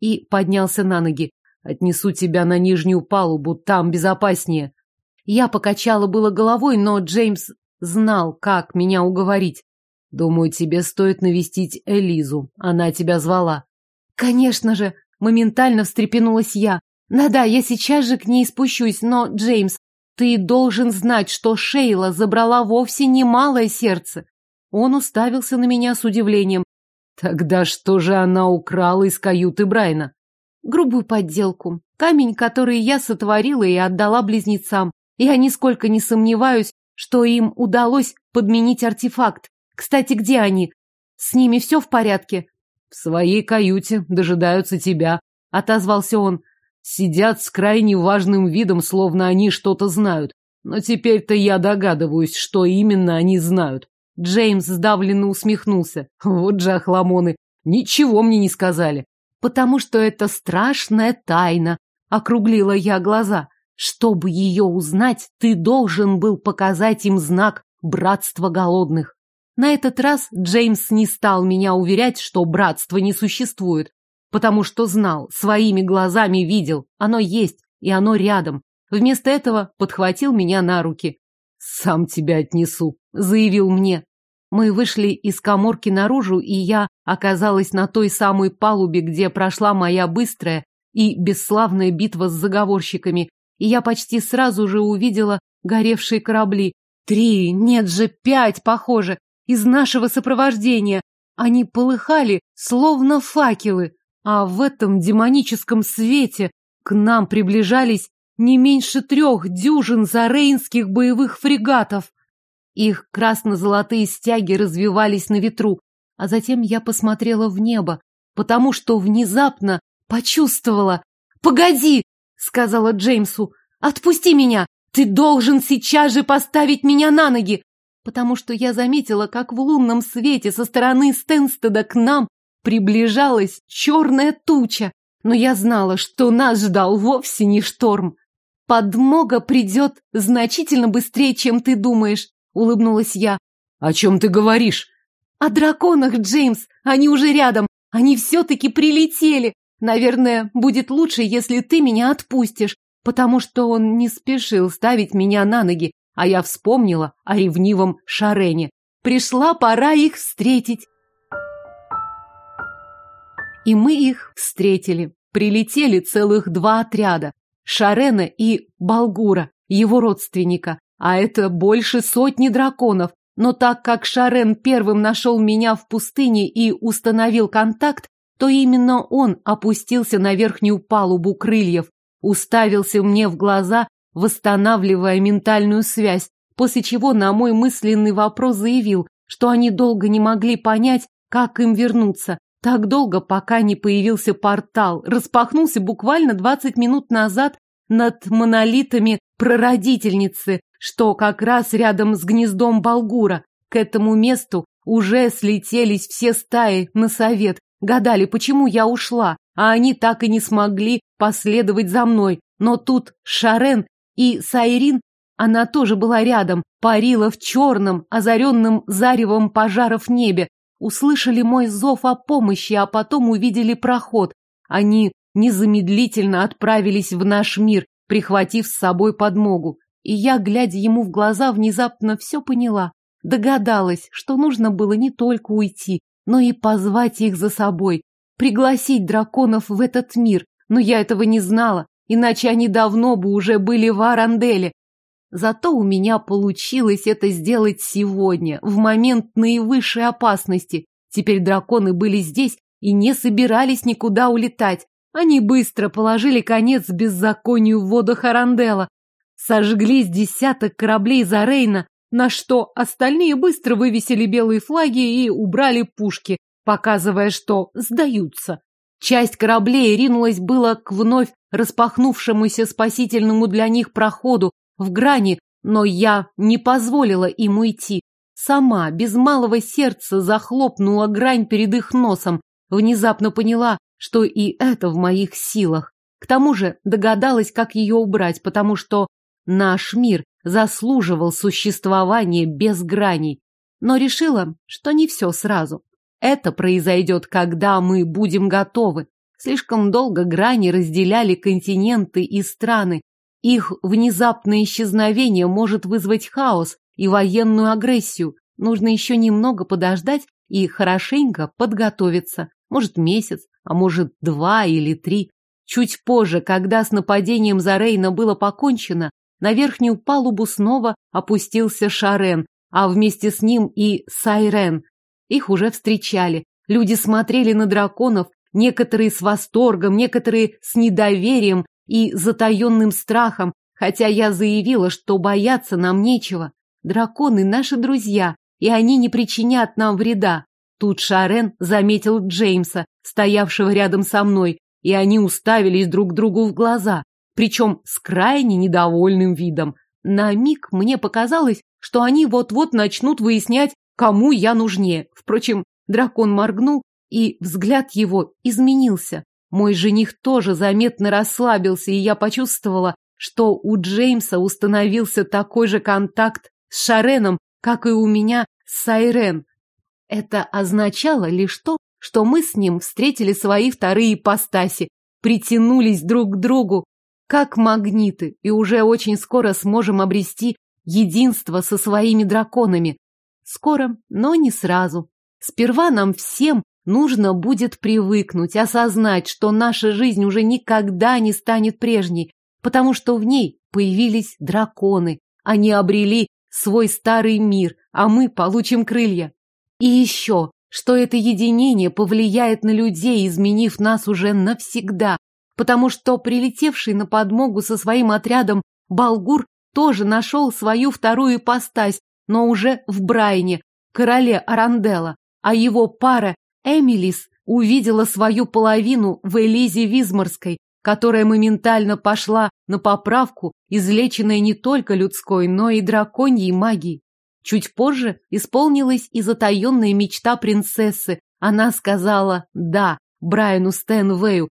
И поднялся на ноги. Отнесу тебя на нижнюю палубу, там безопаснее. Я покачала было головой, но Джеймс знал, как меня уговорить. Думаю, тебе стоит навестить Элизу. Она тебя звала. Конечно же, моментально встрепенулась я. Да-да, я сейчас же к ней спущусь, но, Джеймс, ты должен знать, что Шейла забрала вовсе не малое сердце. Он уставился на меня с удивлением. Тогда что же она украла из каюты Брайна? Грубую подделку. Камень, который я сотворила и отдала близнецам. Я нисколько не сомневаюсь, что им удалось подменить артефакт. Кстати, где они? С ними все в порядке? В своей каюте дожидаются тебя, отозвался он. Сидят с крайне важным видом, словно они что-то знают. Но теперь-то я догадываюсь, что именно они знают. Джеймс сдавленно усмехнулся. Вот же охламоны. Ничего мне не сказали. Потому что это страшная тайна. Округлила я глаза. Чтобы ее узнать, ты должен был показать им знак братства голодных. На этот раз Джеймс не стал меня уверять, что братства не существует потому что знал, своими глазами видел, оно есть, и оно рядом. Вместо этого подхватил меня на руки. «Сам тебя отнесу», — заявил мне. Мы вышли из коморки наружу, и я оказалась на той самой палубе, где прошла моя быстрая и бесславная битва с заговорщиками, и я почти сразу же увидела горевшие корабли. Три, нет же, пять, похоже, из нашего сопровождения. Они полыхали, словно факелы а в этом демоническом свете к нам приближались не меньше трех дюжин зарейнских боевых фрегатов. Их красно-золотые стяги развивались на ветру, а затем я посмотрела в небо, потому что внезапно почувствовала. «Погоди!» — сказала Джеймсу. «Отпусти меня! Ты должен сейчас же поставить меня на ноги!» Потому что я заметила, как в лунном свете со стороны Стенстеда к нам приближалась черная туча, но я знала, что нас ждал вовсе не шторм. Подмога придет значительно быстрее, чем ты думаешь, улыбнулась я. О чем ты говоришь? О драконах, Джеймс. Они уже рядом. Они все-таки прилетели. Наверное, будет лучше, если ты меня отпустишь, потому что он не спешил ставить меня на ноги, а я вспомнила о ревнивом Шарене. Пришла пора их встретить. И мы их встретили. Прилетели целых два отряда. Шарена и Балгура, его родственника. А это больше сотни драконов. Но так как Шарен первым нашел меня в пустыне и установил контакт, то именно он опустился на верхнюю палубу крыльев, уставился мне в глаза, восстанавливая ментальную связь, после чего на мой мысленный вопрос заявил, что они долго не могли понять, как им вернуться, так долго, пока не появился портал, распахнулся буквально двадцать минут назад над монолитами прародительницы, что как раз рядом с гнездом Болгура. К этому месту уже слетелись все стаи на совет, гадали, почему я ушла, а они так и не смогли последовать за мной. Но тут Шарен и Сайрин, она тоже была рядом, парила в черном, озаренном заревом пожаров небе, услышали мой зов о помощи, а потом увидели проход. Они незамедлительно отправились в наш мир, прихватив с собой подмогу. И я, глядя ему в глаза, внезапно все поняла. Догадалась, что нужно было не только уйти, но и позвать их за собой, пригласить драконов в этот мир. Но я этого не знала, иначе они давно бы уже были в Аранделе, Зато у меня получилось это сделать сегодня, в момент наивысшей опасности. Теперь драконы были здесь и не собирались никуда улетать. Они быстро положили конец беззаконию в водах Арандела. Сожгли с десяток кораблей за Рейна, на что остальные быстро вывесили белые флаги и убрали пушки, показывая, что сдаются. Часть кораблей ринулась было к вновь распахнувшемуся спасительному для них проходу, в грани, но я не позволила им уйти. Сама, без малого сердца, захлопнула грань перед их носом. Внезапно поняла, что и это в моих силах. К тому же догадалась, как ее убрать, потому что наш мир заслуживал существования без граней. Но решила, что не все сразу. Это произойдет, когда мы будем готовы. Слишком долго грани разделяли континенты и страны. Их внезапное исчезновение может вызвать хаос и военную агрессию. Нужно еще немного подождать и хорошенько подготовиться. Может, месяц, а может, два или три. Чуть позже, когда с нападением Зарейна было покончено, на верхнюю палубу снова опустился Шарен, а вместе с ним и Сайрен. Их уже встречали. Люди смотрели на драконов, некоторые с восторгом, некоторые с недоверием и затаенным страхом, хотя я заявила, что бояться нам нечего. Драконы — наши друзья, и они не причинят нам вреда. Тут Шарен заметил Джеймса, стоявшего рядом со мной, и они уставились друг другу в глаза, причем с крайне недовольным видом. На миг мне показалось, что они вот-вот начнут выяснять, кому я нужнее. Впрочем, дракон моргнул, и взгляд его изменился. Мой жених тоже заметно расслабился, и я почувствовала, что у Джеймса установился такой же контакт с Шареном, как и у меня с Сайрен. Это означало лишь то, что мы с ним встретили свои вторые ипостаси, притянулись друг к другу, как магниты, и уже очень скоро сможем обрести единство со своими драконами. Скоро, но не сразу. Сперва нам всем нужно будет привыкнуть, осознать, что наша жизнь уже никогда не станет прежней, потому что в ней появились драконы. Они обрели свой старый мир, а мы получим крылья. И еще, что это единение повлияет на людей, изменив нас уже навсегда, потому что прилетевший на подмогу со своим отрядом Балгур тоже нашел свою вторую ипостась, но уже в Брайне, короле Аранделла, а его пара Эмилис увидела свою половину в Элизе Визморской, которая моментально пошла на поправку, излеченная не только людской, но и драконьей магией. Чуть позже исполнилась и затаенная мечта принцессы. Она сказала «да» Брайану Стэнвею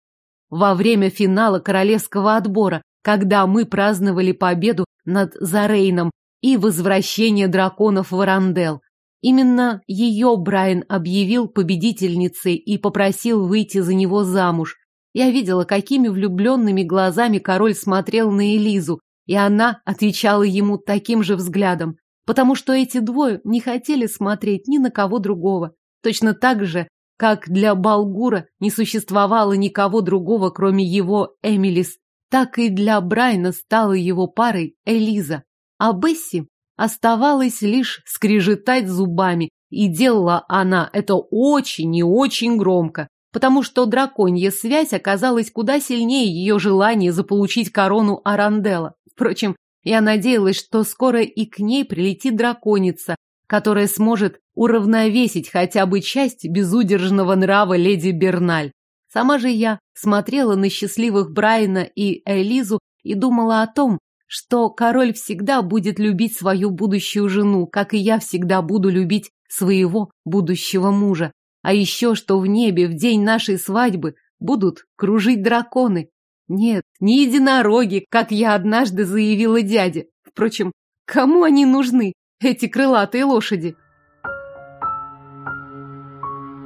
во время финала королевского отбора, когда мы праздновали победу над Зарейном и возвращение драконов в Арандел. Именно ее Брайан объявил победительницей и попросил выйти за него замуж. Я видела, какими влюбленными глазами король смотрел на Элизу, и она отвечала ему таким же взглядом потому что эти двое не хотели смотреть ни на кого другого. Точно так же, как для Балгура не существовало никого другого, кроме его Эмилис, так и для Брайна стала его парой Элиза. А Бесси оставалось лишь скрежетать зубами, и делала она это очень и очень громко, потому что драконья связь оказалась куда сильнее ее желания заполучить корону Аранделла. Впрочем, я надеялась, что скоро и к ней прилетит драконица, которая сможет уравновесить хотя бы часть безудержного нрава леди Берналь. Сама же я смотрела на счастливых Брайана и Элизу и думала о том, что король всегда будет любить свою будущую жену, как и я всегда буду любить своего будущего мужа. А еще, что в небе в день нашей свадьбы будут кружить драконы, нет, не единороги, как я однажды заявила дяде. Впрочем, кому они нужны, эти крылатые лошади?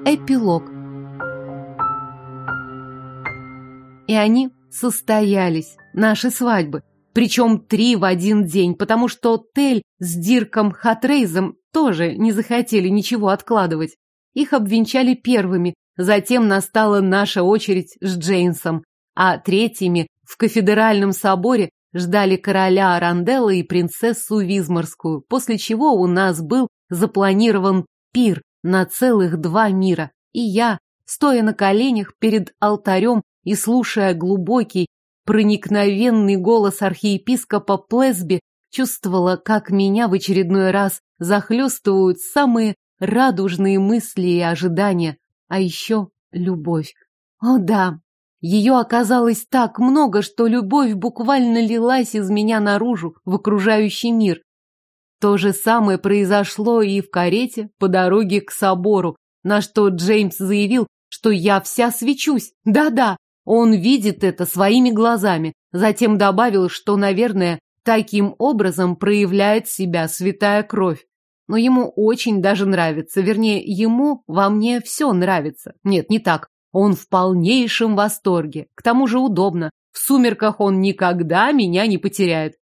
Эпилог. И они состоялись, наши свадьбы. Причем три в один день, потому что Тель с Дирком Хатрейзом тоже не захотели ничего откладывать. Их обвенчали первыми, затем настала наша очередь с Джеймсом а третьими в кафедральном соборе ждали короля Аранделла и принцессу Визморскую, после чего у нас был запланирован пир на целых два мира. И я, стоя на коленях перед алтарем и слушая глубокий, проникновенный голос архиепископа Плесби, чувствовала, как меня в очередной раз захлестывают самые радужные мысли и ожидания, а еще любовь. О да, ее оказалось так много, что любовь буквально лилась из меня наружу, в окружающий мир. То же самое произошло и в карете по дороге к собору, на что Джеймс заявил, что я вся свечусь. Да-да, Он видит это своими глазами. Затем добавил, что, наверное, таким образом проявляет себя святая кровь. Но ему очень даже нравится, вернее, ему во мне все нравится. Нет, не так. Он в полнейшем восторге. К тому же удобно. В сумерках он никогда меня не потеряет.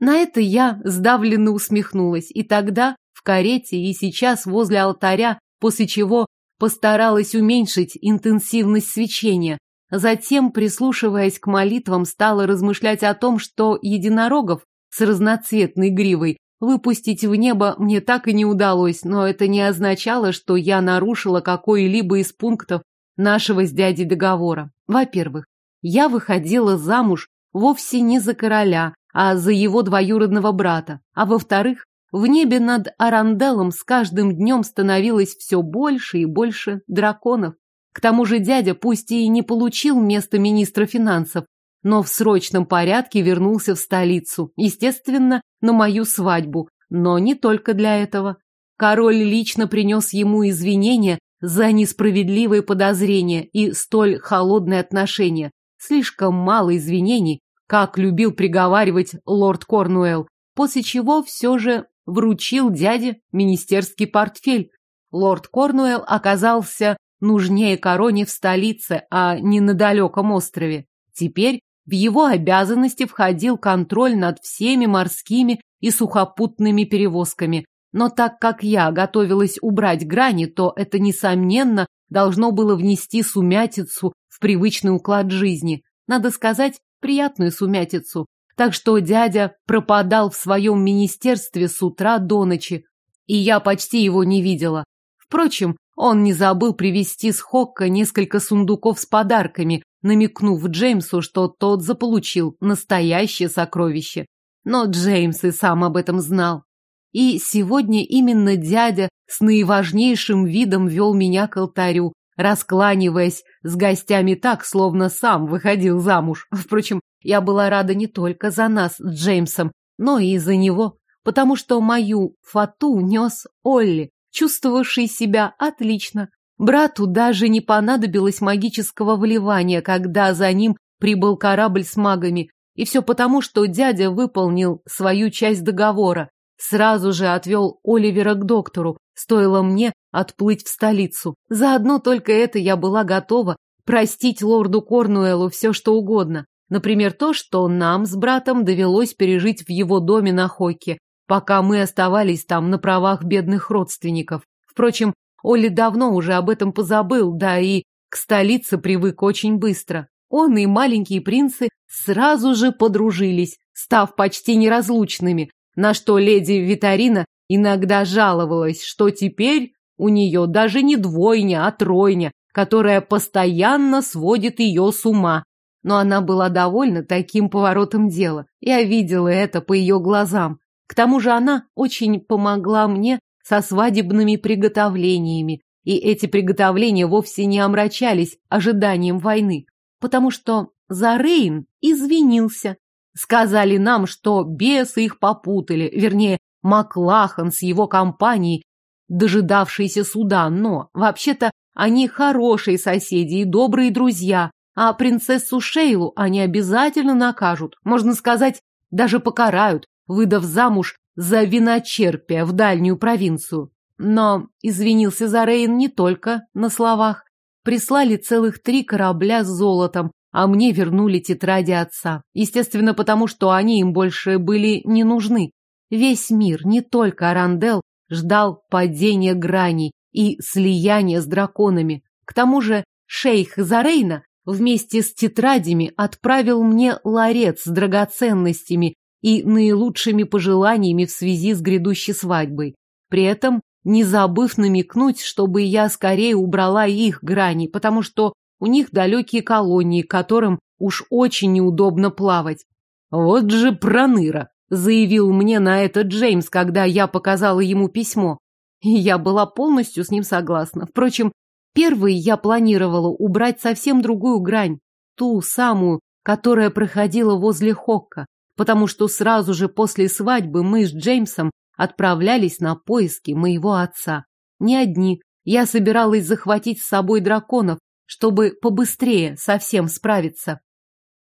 На это я сдавленно усмехнулась. И тогда в карете, и сейчас возле алтаря, после чего постаралась уменьшить интенсивность свечения. Затем, прислушиваясь к молитвам, стала размышлять о том, что единорогов с разноцветной гривой выпустить в небо мне так и не удалось, но это не означало, что я нарушила какой-либо из пунктов нашего с дядей договора. Во-первых, я выходила замуж вовсе не за короля, а за его двоюродного брата. А во-вторых, в небе над Аранделом с каждым днем становилось все больше и больше драконов. К тому же дядя пусть и не получил место министра финансов, но в срочном порядке вернулся в столицу, естественно, на мою свадьбу, но не только для этого. Король лично принес ему извинения за несправедливые подозрения и столь холодные отношения. Слишком мало извинений, как любил приговаривать лорд Корнуэлл, после чего все же вручил дяде министерский портфель. Лорд Корнуэлл оказался нужнее короне в столице, а не на далеком острове. Теперь в его обязанности входил контроль над всеми морскими и сухопутными перевозками. Но так как я готовилась убрать грани, то это, несомненно, должно было внести сумятицу в привычный уклад жизни. Надо сказать, приятную сумятицу, так что дядя пропадал в своем министерстве с утра до ночи, и я почти его не видела. Впрочем, он не забыл привезти с Хокка несколько сундуков с подарками, намекнув Джеймсу, что тот заполучил настоящее сокровище. Но Джеймс и сам об этом знал. И сегодня именно дядя с наиважнейшим видом вел меня к алтарю, раскланиваясь с гостями так, словно сам выходил замуж. Впрочем, я была рада не только за нас с Джеймсом, но и за него, потому что мою фату нес Олли, чувствовавший себя отлично. Брату даже не понадобилось магического вливания, когда за ним прибыл корабль с магами, и все потому, что дядя выполнил свою часть договора. Сразу же отвел Оливера к доктору, стоило мне отплыть в столицу. Заодно только это я была готова простить лорду Корнуэллу все, что угодно. Например, то, что нам с братом довелось пережить в его доме на Хойке, пока мы оставались там на правах бедных родственников. Впрочем, Оли давно уже об этом позабыл, да и к столице привык очень быстро. Он и маленькие принцы сразу же подружились, став почти неразлучными, на что леди Витарина иногда жаловалась, что теперь у нее даже не двойня, а тройня, которая постоянно сводит ее с ума, но она была довольна таким поворотом дела. Я видела это по ее глазам. К тому же она очень помогла мне со свадебными приготовлениями, и эти приготовления вовсе не омрачались ожиданием войны, потому что Зарейн извинился. Сказали нам, что бесы их попутали, вернее, Маклахан с его компанией, дожидавшийся суда, но, вообще-то, они хорошие соседи и добрые друзья, а принцессу Шейлу они обязательно накажут, можно сказать, даже покарают, выдав замуж за виночерпия в дальнюю провинцию. Но извинился за Рейн не только на словах. Прислали целых три корабля с золотом, а мне вернули тетради отца. Естественно, потому что они им больше были не нужны. Весь мир, не только Арандел, ждал падения граней и слияния с драконами. К тому же шейх Зарейна вместе с тетрадями отправил мне ларец с драгоценностями и наилучшими пожеланиями в связи с грядущей свадьбой. При этом не забыв намекнуть, чтобы я скорее убрала их грани, потому что у них далекие колонии, которым уж очень неудобно плавать. Вот же проныра, заявил мне на это Джеймс, когда я показала ему письмо. И я была полностью с ним согласна. Впрочем, Первый я планировала убрать совсем другую грань, ту самую, которая проходила возле Хокка, потому что сразу же после свадьбы мы с Джеймсом отправлялись на поиски моего отца. Не одни. Я собиралась захватить с собой драконов, чтобы побыстрее совсем справиться.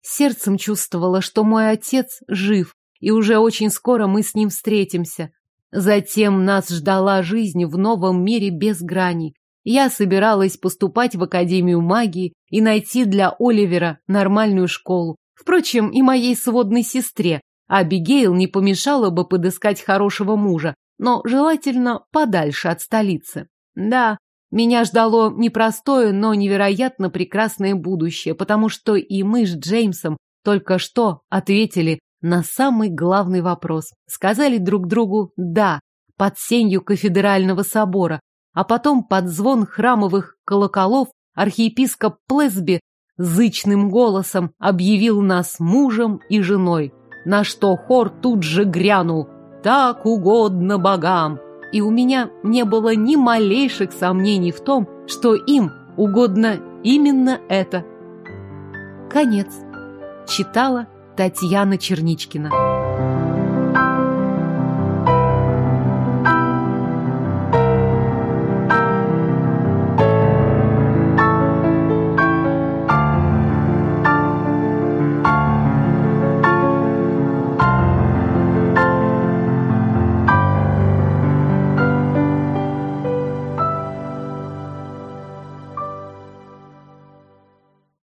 Сердцем чувствовала, что мой отец жив, и уже очень скоро мы с ним встретимся. Затем нас ждала жизнь в новом мире без грани. Я собиралась поступать в Академию магии и найти для Оливера нормальную школу. Впрочем, и моей сводной сестре. Абигейл не помешало бы подыскать хорошего мужа, но желательно подальше от столицы. Да, меня ждало непростое, но невероятно прекрасное будущее, потому что и мы с Джеймсом только что ответили на самый главный вопрос. Сказали друг другу «да» под сенью кафедрального собора, а потом под звон храмовых колоколов архиепископ Плесби зычным голосом объявил нас мужем и женой, на что хор тут же грянул «Так угодно богам!» И у меня не было ни малейших сомнений в том, что им угодно именно это. Конец. Читала Татьяна Черничкина.